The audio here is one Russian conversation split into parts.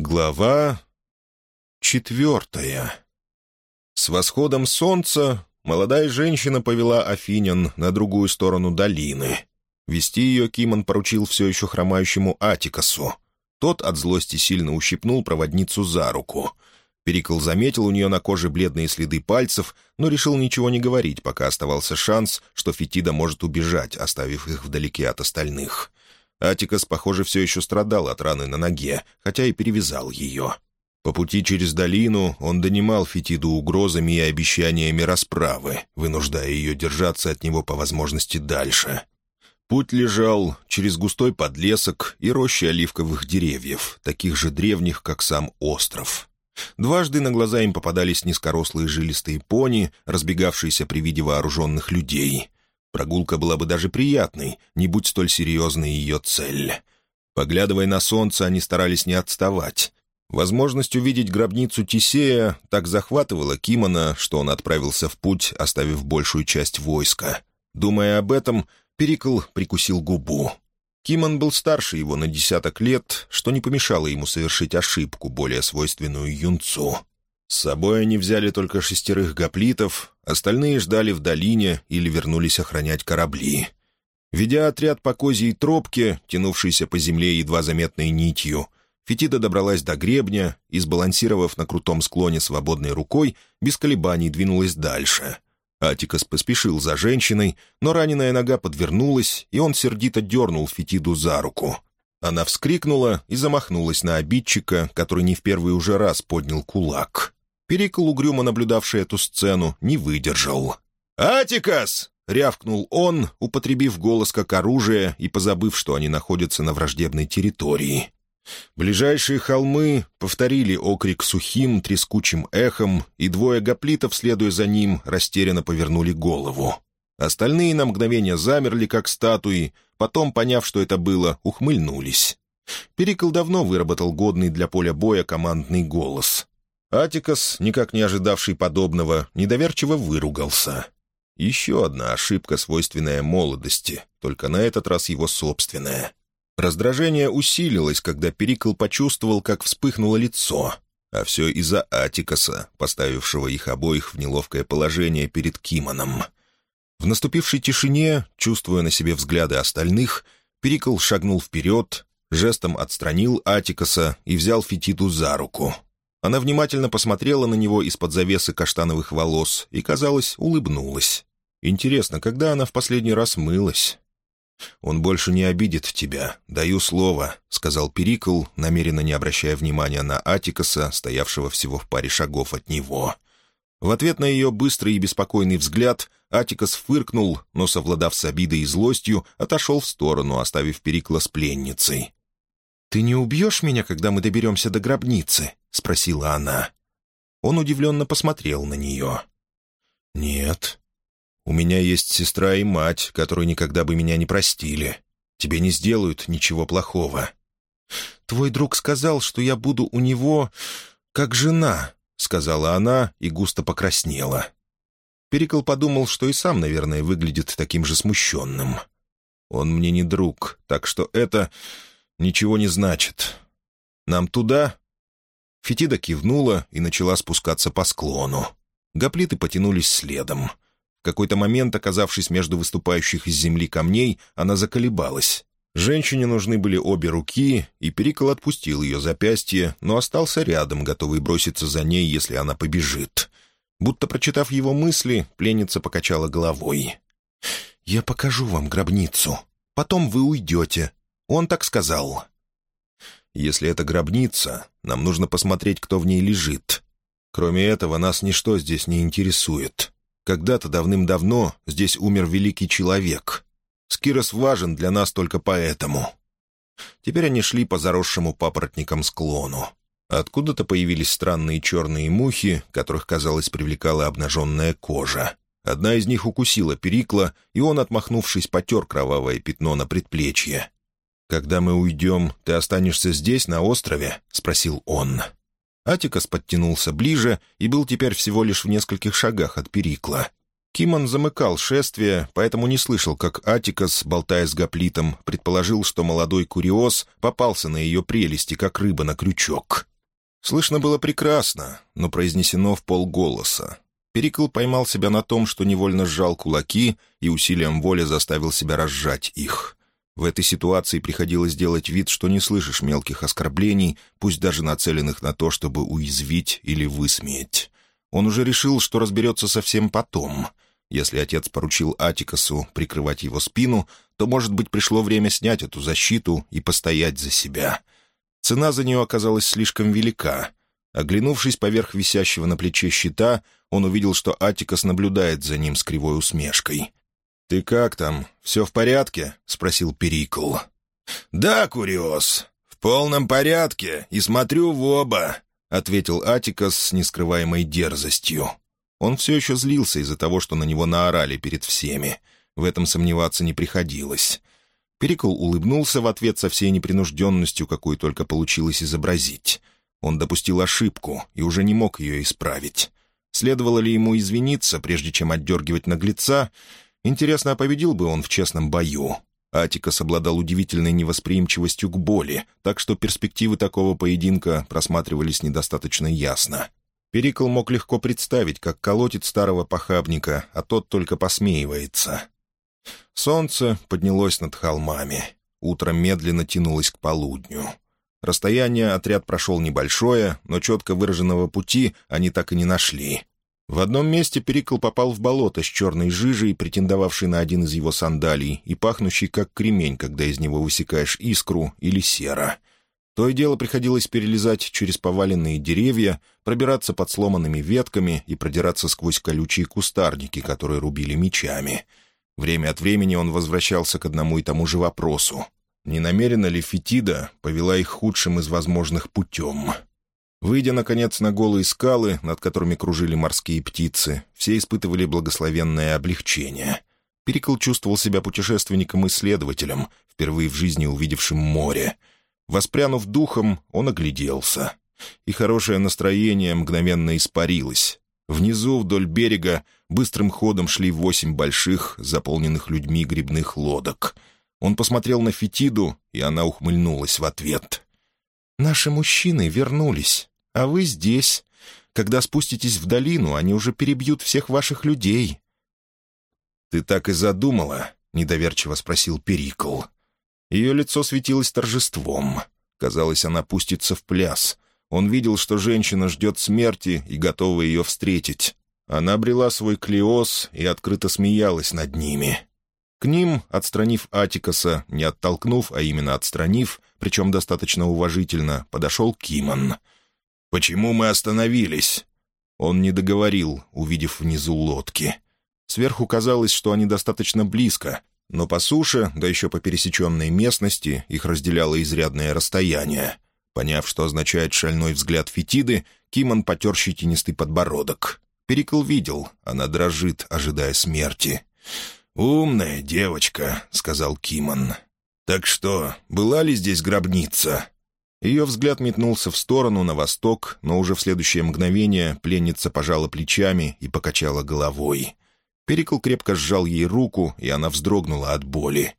Глава четвертая. С восходом солнца молодая женщина повела Афинян на другую сторону долины. Вести ее Кимон поручил все еще хромающему Атикасу. Тот от злости сильно ущипнул проводницу за руку. Перикл заметил у нее на коже бледные следы пальцев, но решил ничего не говорить, пока оставался шанс, что Фетида может убежать, оставив их вдалеке от остальных. Атикас, похоже, все еще страдал от раны на ноге, хотя и перевязал ее. По пути через долину он донимал Фетиду угрозами и обещаниями расправы, вынуждая ее держаться от него по возможности дальше. Путь лежал через густой подлесок и рощи оливковых деревьев, таких же древних, как сам остров. Дважды на глаза им попадались низкорослые жилистые пони, разбегавшиеся при виде вооруженных людей. Прогулка была бы даже приятной, не будь столь серьезной ее цель. Поглядывая на солнце, они старались не отставать. Возможность увидеть гробницу Тисея так захватывала Кимона, что он отправился в путь, оставив большую часть войска. Думая об этом, Перикл прикусил губу. Кимон был старше его на десяток лет, что не помешало ему совершить ошибку, более свойственную юнцу. С собой они взяли только шестерых гоплитов, остальные ждали в долине или вернулись охранять корабли. Ведя отряд по козьей тропке, тянувшейся по земле едва заметной нитью, Фетида добралась до гребня и, сбалансировав на крутом склоне свободной рукой, без колебаний двинулась дальше. Атикас поспешил за женщиной, но раненая нога подвернулась, и он сердито дернул Фетиду за руку. Она вскрикнула и замахнулась на обидчика, который не в первый уже раз поднял кулак. Перикл, угрюмо наблюдавший эту сцену, не выдержал. «Атикас!» — рявкнул он, употребив голос как оружие и позабыв, что они находятся на враждебной территории. Ближайшие холмы повторили окрик сухим, трескучим эхом, и двое гоплитов, следуя за ним, растерянно повернули голову. Остальные на мгновение замерли, как статуи, потом, поняв, что это было, ухмыльнулись. Перикл давно выработал годный для поля боя командный голос. Атикас, никак не ожидавший подобного, недоверчиво выругался. Еще одна ошибка, свойственная молодости, только на этот раз его собственная. Раздражение усилилось, когда Перикл почувствовал, как вспыхнуло лицо. А все из-за Атикаса, поставившего их обоих в неловкое положение перед Кимоном. В наступившей тишине, чувствуя на себе взгляды остальных, Перикл шагнул вперед, жестом отстранил Атикаса и взял Фетиту за руку — она внимательно посмотрела на него из-под завесы каштановых волос и, казалось, улыбнулась. Интересно, когда она в последний раз мылась? «Он больше не обидит тебя, даю слово», — сказал Перикл, намеренно не обращая внимания на Атикаса, стоявшего всего в паре шагов от него. В ответ на ее быстрый и беспокойный взгляд Атикас фыркнул, но, совладав с обидой и злостью, отошел в сторону, оставив Перикла с пленницей. «Ты не убьешь меня, когда мы доберемся до гробницы?» — спросила она. Он удивленно посмотрел на нее. «Нет. У меня есть сестра и мать, которые никогда бы меня не простили. Тебе не сделают ничего плохого». «Твой друг сказал, что я буду у него как жена», — сказала она и густо покраснела. Перикл подумал, что и сам, наверное, выглядит таким же смущенным. «Он мне не друг, так что это ничего не значит. Нам туда?» Фетида кивнула и начала спускаться по склону. Гоплиты потянулись следом. В какой-то момент, оказавшись между выступающих из земли камней, она заколебалась. Женщине нужны были обе руки, и Перикол отпустил ее запястье, но остался рядом, готовый броситься за ней, если она побежит. Будто прочитав его мысли, пленница покачала головой. «Я покажу вам гробницу. Потом вы уйдете. Он так сказал». «Если это гробница, нам нужно посмотреть, кто в ней лежит. Кроме этого, нас ничто здесь не интересует. Когда-то давным-давно здесь умер великий человек. Скирос важен для нас только поэтому». Теперь они шли по заросшему папоротникам склону. Откуда-то появились странные черные мухи, которых, казалось, привлекала обнаженная кожа. Одна из них укусила Перикла, и он, отмахнувшись, потер кровавое пятно на предплечье. «Когда мы уйдем, ты останешься здесь, на острове?» — спросил он. Атикас подтянулся ближе и был теперь всего лишь в нескольких шагах от Перикла. Кимон замыкал шествие, поэтому не слышал, как Атикас, болтая с гоплитом, предположил, что молодой куриоз попался на ее прелести, как рыба на крючок. Слышно было прекрасно, но произнесено в полголоса. Перикл поймал себя на том, что невольно сжал кулаки и усилием воли заставил себя разжать их. В этой ситуации приходилось делать вид, что не слышишь мелких оскорблений, пусть даже нацеленных на то, чтобы уязвить или высмеять. Он уже решил, что разберется совсем потом. Если отец поручил Атикасу прикрывать его спину, то, может быть, пришло время снять эту защиту и постоять за себя. Цена за нее оказалась слишком велика. Оглянувшись поверх висящего на плече щита, он увидел, что Атикас наблюдает за ним с кривой усмешкой. «Ты как там? Все в порядке?» — спросил Перикл. «Да, Куриос, в полном порядке, и смотрю в оба», — ответил Атикас с нескрываемой дерзостью. Он все еще злился из-за того, что на него наорали перед всеми. В этом сомневаться не приходилось. Перикл улыбнулся в ответ со всей непринужденностью, какую только получилось изобразить. Он допустил ошибку и уже не мог ее исправить. Следовало ли ему извиниться, прежде чем отдергивать наглеца? Интересно, а победил бы он в честном бою? Атикас обладал удивительной невосприимчивостью к боли, так что перспективы такого поединка просматривались недостаточно ясно. Перикл мог легко представить, как колотит старого похабника, а тот только посмеивается. Солнце поднялось над холмами. Утро медленно тянулось к полудню. Расстояние отряд прошел небольшое, но четко выраженного пути они так и не нашли. В одном месте Перикл попал в болото с черной жижей, претендовавшей на один из его сандалий, и пахнущий как кремень, когда из него высекаешь искру или сера. То и дело приходилось перелезать через поваленные деревья, пробираться под сломанными ветками и продираться сквозь колючие кустарники, которые рубили мечами. Время от времени он возвращался к одному и тому же вопросу. Не намерена ли Фетида повела их худшим из возможных путем? Выйдя, наконец, на голые скалы, над которыми кружили морские птицы, все испытывали благословенное облегчение. Перикл чувствовал себя путешественником-исследователем, впервые в жизни увидевшим море — Воспрянув духом, он огляделся. И хорошее настроение мгновенно испарилось. Внизу, вдоль берега, быстрым ходом шли восемь больших, заполненных людьми грибных лодок. Он посмотрел на Фетиду, и она ухмыльнулась в ответ. «Наши мужчины вернулись, а вы здесь. Когда спуститесь в долину, они уже перебьют всех ваших людей». «Ты так и задумала?» — недоверчиво спросил Перикл. Ее лицо светилось торжеством. Казалось, она пустится в пляс. Он видел, что женщина ждет смерти и готова ее встретить. Она обрела свой клеоз и открыто смеялась над ними. К ним, отстранив Атикаса, не оттолкнув, а именно отстранив, причем достаточно уважительно, подошел Кимон. «Почему мы остановились?» Он не договорил, увидев внизу лодки. Сверху казалось, что они достаточно близко, но по суше, да еще по пересеченной местности, их разделяло изрядное расстояние. Поняв, что означает шальной взгляд Фетиды, Кимон потер щетинистый подбородок. Перикл видел, она дрожит, ожидая смерти. «Умная девочка», — сказал Кимон. «Так что, была ли здесь гробница?» Ее взгляд метнулся в сторону, на восток, но уже в следующее мгновение пленница пожала плечами и покачала головой. Перикл крепко сжал ей руку, и она вздрогнула от боли.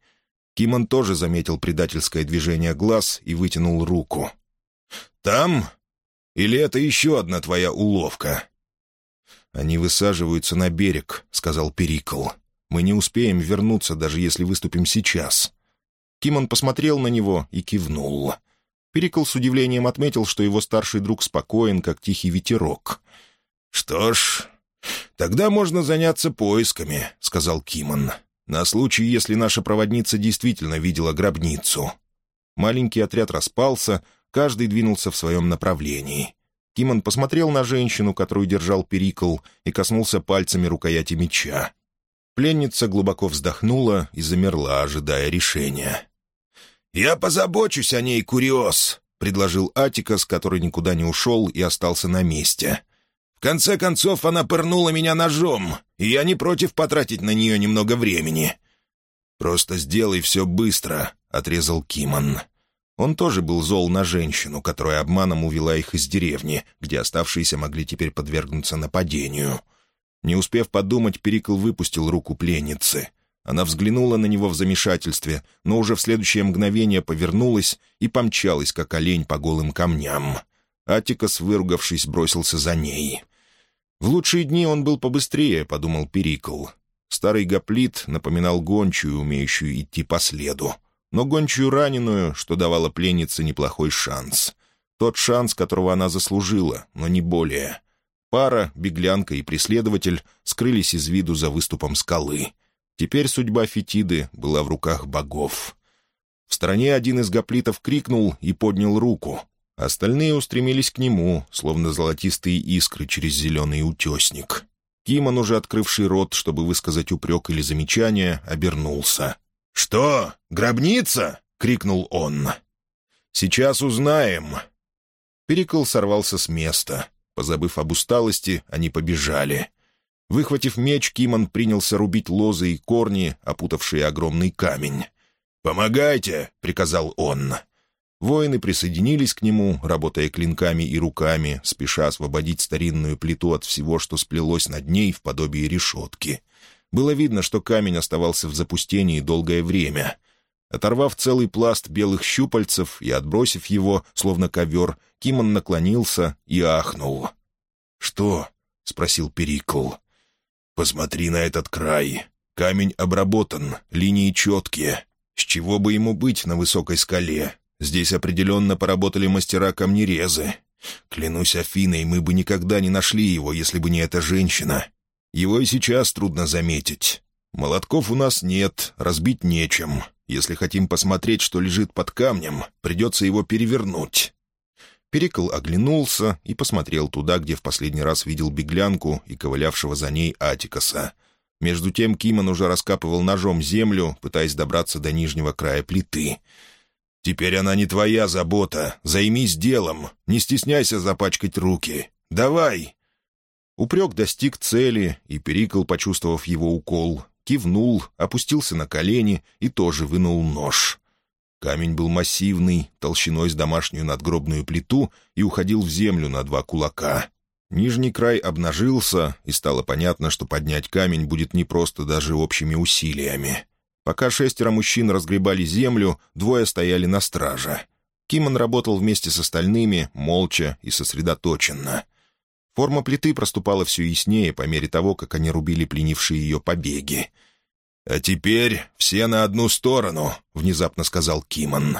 Кимон тоже заметил предательское движение глаз и вытянул руку. «Там? Или это еще одна твоя уловка?» «Они высаживаются на берег», — сказал Перикл. «Мы не успеем вернуться, даже если выступим сейчас». Кимон посмотрел на него и кивнул. Перикл с удивлением отметил, что его старший друг спокоен, как тихий ветерок. «Что ж, «Тогда можно заняться поисками», — сказал Кимон. «На случай, если наша проводница действительно видела гробницу». Маленький отряд распался, каждый двинулся в своем направлении. Кимон посмотрел на женщину, которую держал Перикл, и коснулся пальцами рукояти меча. Пленница глубоко вздохнула и замерла, ожидая решения. «Я позабочусь о ней, Куриос», — предложил Атикас, который никуда не ушел и остался на месте. В конце концов, она пырнула меня ножом, и я не против потратить на нее немного времени». «Просто сделай все быстро», — отрезал Кимон. Он тоже был зол на женщину, которая обманом увела их из деревни, где оставшиеся могли теперь подвергнуться нападению. Не успев подумать, Перикл выпустил руку пленницы. Она взглянула на него в замешательстве, но уже в следующее мгновение повернулась и помчалась, как олень по голым камням. Атикас, выругавшись, бросился за ней. «В лучшие дни он был побыстрее», — подумал Перикл. Старый гоплит напоминал гончую, умеющую идти по следу. Но гончую раненую, что давала пленнице неплохой шанс. Тот шанс, которого она заслужила, но не более. Пара, беглянка и преследователь скрылись из виду за выступом скалы. Теперь судьба Фетиды была в руках богов. В стороне один из гоплитов крикнул и поднял руку. Остальные устремились к нему, словно золотистые искры через зеленый утесник. Кимон, уже открывший рот, чтобы высказать упрек или замечание, обернулся. «Что, гробница?» — крикнул он. «Сейчас узнаем». Перикл сорвался с места. Позабыв об усталости, они побежали. Выхватив меч, Кимон принялся рубить лозы и корни, опутавшие огромный камень. «Помогайте!» — приказал он. Воины присоединились к нему, работая клинками и руками, спеша освободить старинную плиту от всего, что сплелось над ней в подобии решетки. Было видно, что камень оставался в запустении долгое время. Оторвав целый пласт белых щупальцев и отбросив его, словно ковер, Кимон наклонился и ахнул. «Что?» — спросил Перикл. «Посмотри на этот край. Камень обработан, линии четкие. С чего бы ему быть на высокой скале? Здесь определенно поработали мастера-камнерезы. Клянусь Афиной, мы бы никогда не нашли его, если бы не эта женщина. Его и сейчас трудно заметить. Молотков у нас нет, разбить нечем. Если хотим посмотреть, что лежит под камнем, придется его перевернуть». Перекол оглянулся и посмотрел туда, где в последний раз видел беглянку и ковылявшего за ней Атикаса. Между тем Кимон уже раскапывал ножом землю, пытаясь добраться до нижнего края плиты — «Теперь она не твоя забота. Займись делом. Не стесняйся запачкать руки. Давай!» Упрек достиг цели, и Перикл, почувствовав его укол, кивнул, опустился на колени и тоже вынул нож. Камень был массивный, толщиной с домашнюю надгробную плиту и уходил в землю на два кулака. Нижний край обнажился, и стало понятно, что поднять камень будет непросто даже общими усилиями. Пока шестеро мужчин разгребали землю, двое стояли на страже. Кимон работал вместе с остальными, молча и сосредоточенно. Форма плиты проступала все яснее по мере того, как они рубили пленившие ее побеги. «А теперь все на одну сторону», — внезапно сказал Кимон.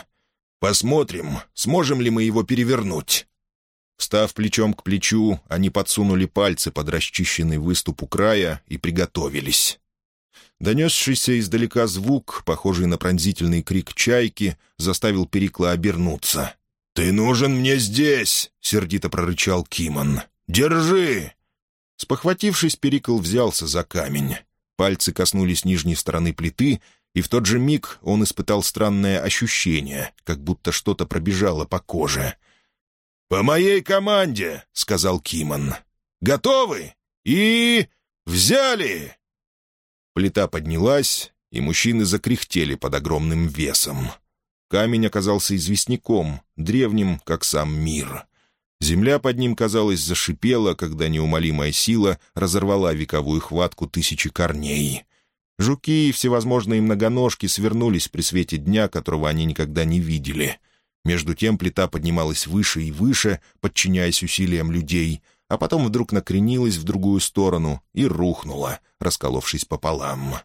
«Посмотрим, сможем ли мы его перевернуть». Став плечом к плечу, они подсунули пальцы под расчищенный выступ у края и приготовились. Донесшийся издалека звук, похожий на пронзительный крик чайки, заставил Перикла обернуться. «Ты нужен мне здесь!» — сердито прорычал Кимон. «Держи!» Спохватившись, Перикл взялся за камень. Пальцы коснулись нижней стороны плиты, и в тот же миг он испытал странное ощущение, как будто что-то пробежало по коже. «По моей команде!» — сказал Кимон. «Готовы? И... взяли!» Плита поднялась, и мужчины закряхтели под огромным весом. Камень оказался известняком, древним, как сам мир. Земля под ним, казалось, зашипела, когда неумолимая сила разорвала вековую хватку тысячи корней. Жуки и всевозможные многоножки свернулись при свете дня, которого они никогда не видели. Между тем плита поднималась выше и выше, подчиняясь усилиям людей — а потом вдруг накренилась в другую сторону и рухнула, расколовшись пополам.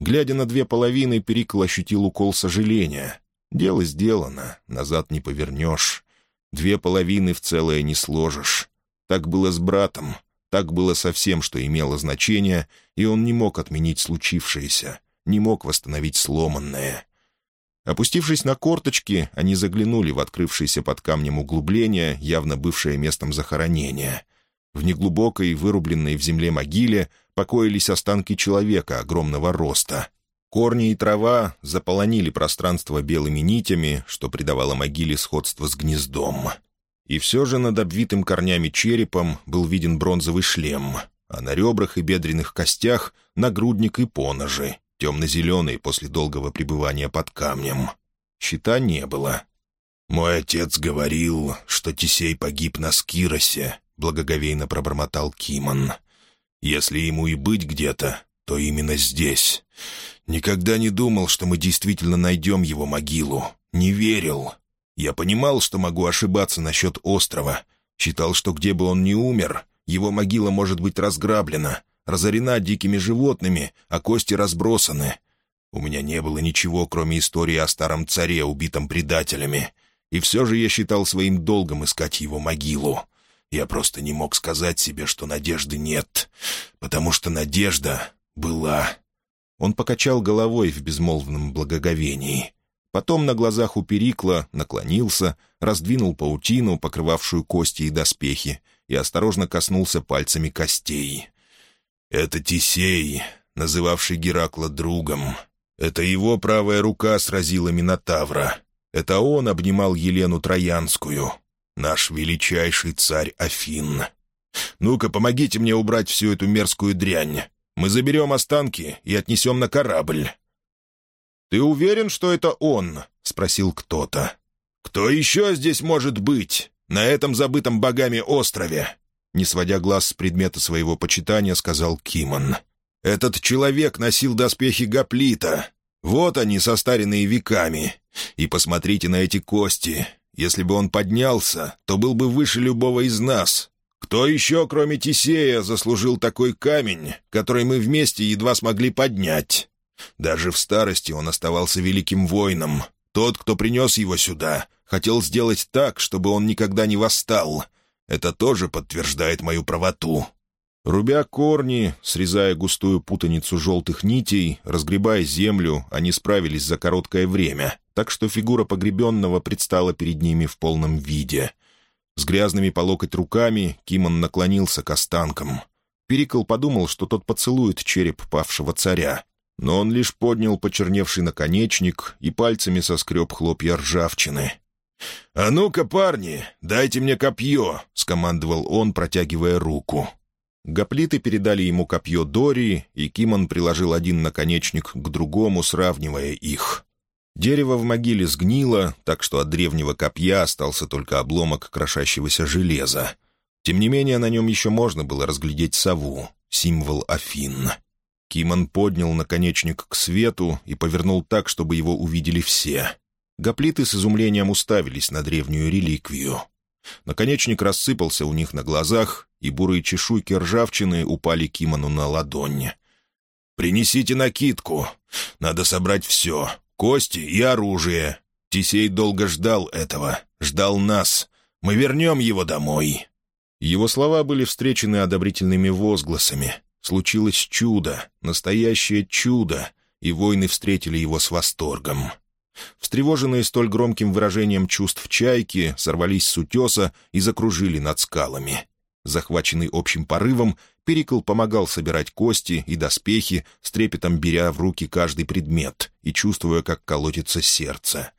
Глядя на две половины, Перикл ощутил укол сожаления. Дело сделано, назад не повернешь. Две половины в целое не сложишь. Так было с братом, так было со всем, что имело значение, и он не мог отменить случившееся, не мог восстановить сломанное. Опустившись на корточки, они заглянули в открывшееся под камнем углубление, явно бывшее местом захоронения. В неглубокой, вырубленной в земле могиле покоились останки человека огромного роста. Корни и трава заполонили пространство белыми нитями, что придавало могиле сходство с гнездом. И все же над обвитым корнями черепом был виден бронзовый шлем, а на ребрах и бедренных костях — нагрудник и поножи, темно-зеленый после долгого пребывания под камнем. Щита не было. «Мой отец говорил, что Тисей погиб на Скиросе», — благоговейно пробормотал Кимон. Если ему и быть где-то, то именно здесь. Никогда не думал, что мы действительно найдем его могилу. Не верил. Я понимал, что могу ошибаться насчет острова. Считал, что где бы он ни умер, его могила может быть разграблена, разорена дикими животными, а кости разбросаны. У меня не было ничего, кроме истории о старом царе, убитом предателями. И все же я считал своим долгом искать его могилу. Я просто не мог сказать себе, что надежды нет, потому что надежда была. Он покачал головой в безмолвном благоговении. Потом на глазах у Перикла наклонился, раздвинул паутину, покрывавшую кости и доспехи, и осторожно коснулся пальцами костей. «Это Тисей, называвший Геракла другом. Это его правая рука сразила Минотавра. Это он обнимал Елену Троянскую, наш величайший царь Афин. Ну-ка, помогите мне убрать всю эту мерзкую дрянь. Мы заберем останки и отнесем на корабль». «Ты уверен, что это он?» — спросил кто-то. «Кто еще здесь может быть? На этом забытом богами острове?» Не сводя глаз с предмета своего почитания, сказал Кимон. «Этот человек носил доспехи Гоплита. Вот они, состаренные веками. И посмотрите на эти кости. Если бы он поднялся, то был бы выше любого из нас. Кто еще, кроме Тисея, заслужил такой камень, который мы вместе едва смогли поднять? Даже в старости он оставался великим воином. Тот, кто принес его сюда, хотел сделать так, чтобы он никогда не восстал. Это тоже подтверждает мою правоту». Рубя корни, срезая густую путаницу желтых нитей, разгребая землю, они справились за короткое время, так что фигура погребенного предстала перед ними в полном виде. С грязными по локоть руками Кимон наклонился к останкам. Перикл подумал, что тот поцелует череп павшего царя, но он лишь поднял почерневший наконечник и пальцами соскреб хлопья ржавчины. «А ну-ка, парни, дайте мне копье!» — скомандовал он, протягивая руку. Гоплиты передали ему копье Дори, и Кимон приложил один наконечник к другому, сравнивая их. Дерево в могиле сгнило, так что от древнего копья остался только обломок крошащегося железа. Тем не менее, на нем еще можно было разглядеть сову, символ Афин. Кимон поднял наконечник к свету и повернул так, чтобы его увидели все. Гоплиты с изумлением уставились на древнюю реликвию. Наконечник рассыпался у них на глазах, и бурые чешуйки ржавчины упали Кимону на ладонь. «Принесите накидку. Надо собрать все кости и оружие. Тисей долго ждал этого, ждал нас. Мы вернем его домой». Его слова были встречены одобрительными возгласами. Случилось чудо, настоящее чудо, и воины встретили его с восторгом. Встревоженные столь громким выражением чувств чайки сорвались с утеса и закружили над скалами. Захваченный общим порывом, Перикл помогал собирать кости и доспехи, с трепетом беря в руки каждый предмет и чувствуя, как колотится сердце.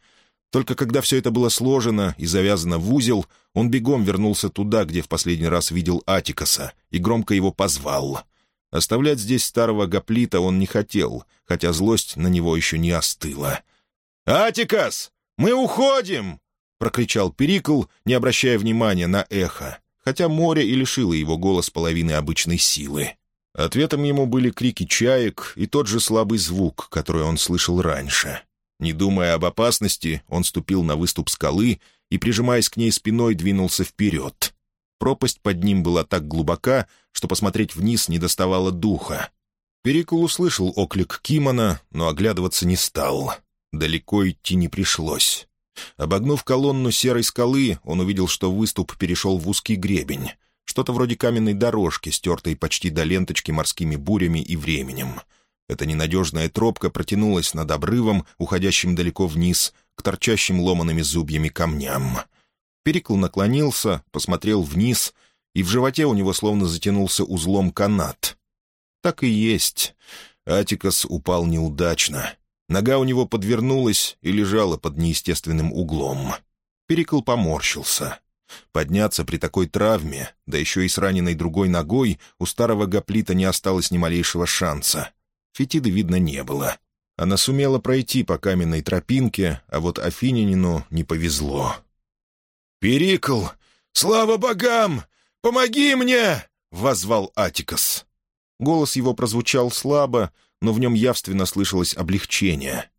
Только когда все это было сложено и завязано в узел, он бегом вернулся туда, где в последний раз видел Атикаса, и громко его позвал. Оставлять здесь старого гоплита он не хотел, хотя злость на него еще не остыла. «Атикас, мы уходим!» — прокричал Перикл, не обращая внимания на эхо хотя море и лишило его голос половины обычной силы. Ответом ему были крики чаек и тот же слабый звук, который он слышал раньше. Не думая об опасности, он ступил на выступ скалы и, прижимаясь к ней спиной, двинулся вперед. Пропасть под ним была так глубока, что посмотреть вниз не доставало духа. Перикул услышал оклик Кимона, но оглядываться не стал. Далеко идти не пришлось. Обогнув колонну серой скалы, он увидел, что выступ перешел в узкий гребень. Что-то вроде каменной дорожки, стертой почти до ленточки морскими бурями и временем. Эта ненадежная тропка протянулась над обрывом, уходящим далеко вниз, к торчащим ломанными зубьями камням. Перекл наклонился, посмотрел вниз, и в животе у него словно затянулся узлом канат. Так и есть. Атикас упал неудачно. Нога у него подвернулась и лежала под неестественным углом. Перикл поморщился. Подняться при такой травме, да еще и с раненой другой ногой, у старого гоплита не осталось ни малейшего шанса. Фетиды видно не было. Она сумела пройти по каменной тропинке, а вот Афининину не повезло. «Перикл! Слава богам! Помоги мне!» — воззвал Атикас. Голос его прозвучал слабо, но в нем явственно слышалось облегчение.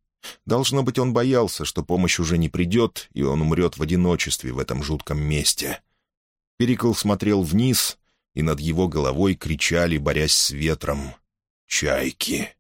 Должно быть, он боялся, что помощь уже не придет, и он умрет в одиночестве в этом жутком месте. Перикл смотрел вниз, и над его головой кричали, борясь с ветром, «Чайки!»